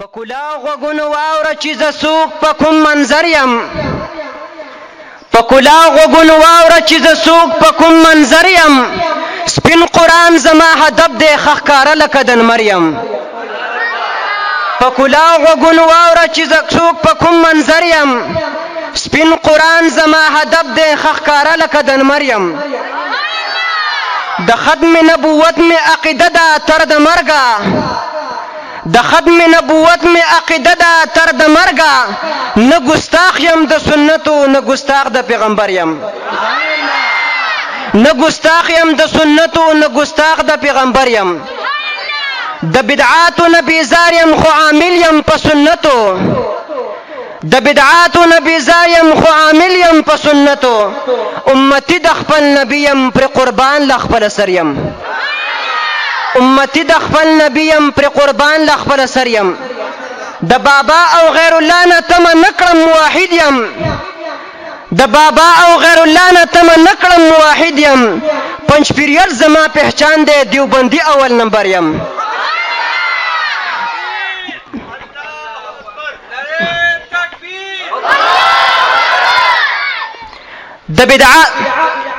په کلا غوګونو واوره چې ز سوق په کوم منظر يم په کلا غوګونو واوره چې ز سوق په کوم منظر يم سپین قران زما هدف دی خخکاره لکه د مریم په کلا غوګونو واوره چې ز سوق په کوم منظر يم سپین قران زما هدف دی خخکاره لکه د مریم د ختم نبوت می عقیده ده، تر د مرګه. د ختم نبوت می عقیده ده تر د مرګه نه ګستاخ يم د سنتو، نه ګستاخ د پیغمبر يم نه ګستاخ يم د سنتو، نه ګستاخ د پیغمبر يم د بدعاتو نه بیزار يم خو عامل يم په سنتو. د بدعاتو نه بیزار يم خو عامل يم په سنتو. امتی د خپل نبی يم پر قربان ل خپل سر امتی د خپل نبی يم پر قربان ل خپل سر يم د بابا او غیر الله نه تم نکړم موحد يم د بابا او غیر الله نه تم نکړم موحد يم پنځ پیریل زما پہچان دی دیوبندی اول نمبر يم د بدعات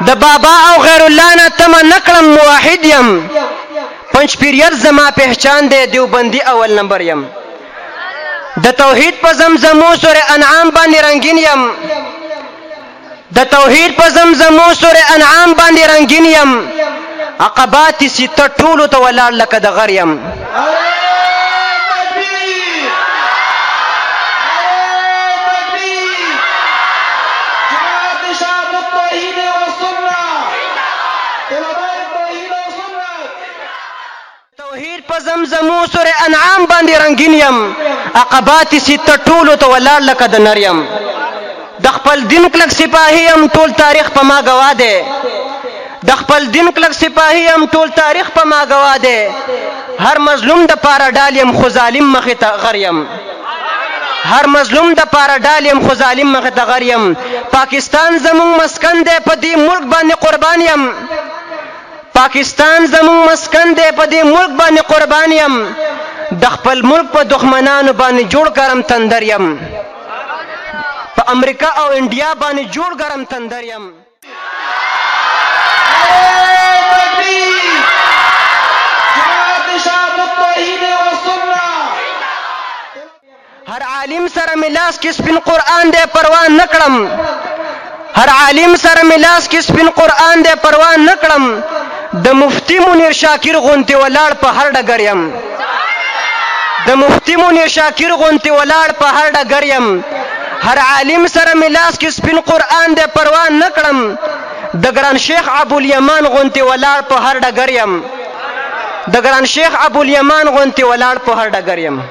د بابا او غیر الله نه تم نکړم موحد يم پنچ پیریر زما پہچان دی دیوبندی اول نمبر یم. د توحید په زمزمو سور انعام باندې رنگین یم. د توحید په زمزمو سور انعام باندې رنگین یم. عقبات ست ټولو ته ولاړ لکه د غر يم توحید په زمزمو سورې انعام باندې رنگین يم عقبات ست ټولو ته ولاړ لکه د نریم د خپل دین کلک سپاهی يم ټول تاریخ په ما گوا ده د خپل دین کلک سپاهی يم ټول تاریخ په ما گوا ده هر مظلوم د پارا ډال يم خو ظالم مخه ته غریم هر مظلوم د پارا ډال يم خو ظالم مخه ته غریم پاکستان زمون مسکن ده په دې ملک باندې قربان يم پاکستان زمون مسکن دی په دې ملک باندې قربان یم د خپل ملک په دښمنانو باندې جوړ ګرم تندر یم. په امریکا او انډیا باندې جوړ ګرم تندر یم. هر عالم سره ملاس کې سپین قران دی پروا نکړم هر عالم سره ملاس کې سپین قران دی پروا نکړم د مفتی منیر شاکر غونتی ولاړ په هر ډګر يم د مفتی منیر شاکر غونتی ولاړ په هر ډګر يم هر عالم سره ملاس کې سپین قران دې پروا نکړم د ګران شیخ ابو الیمان غونتی ولاړ په هر ډګر يم د ګران شیخ ابو الیمان غونتی ولاړ په هر ډګر يم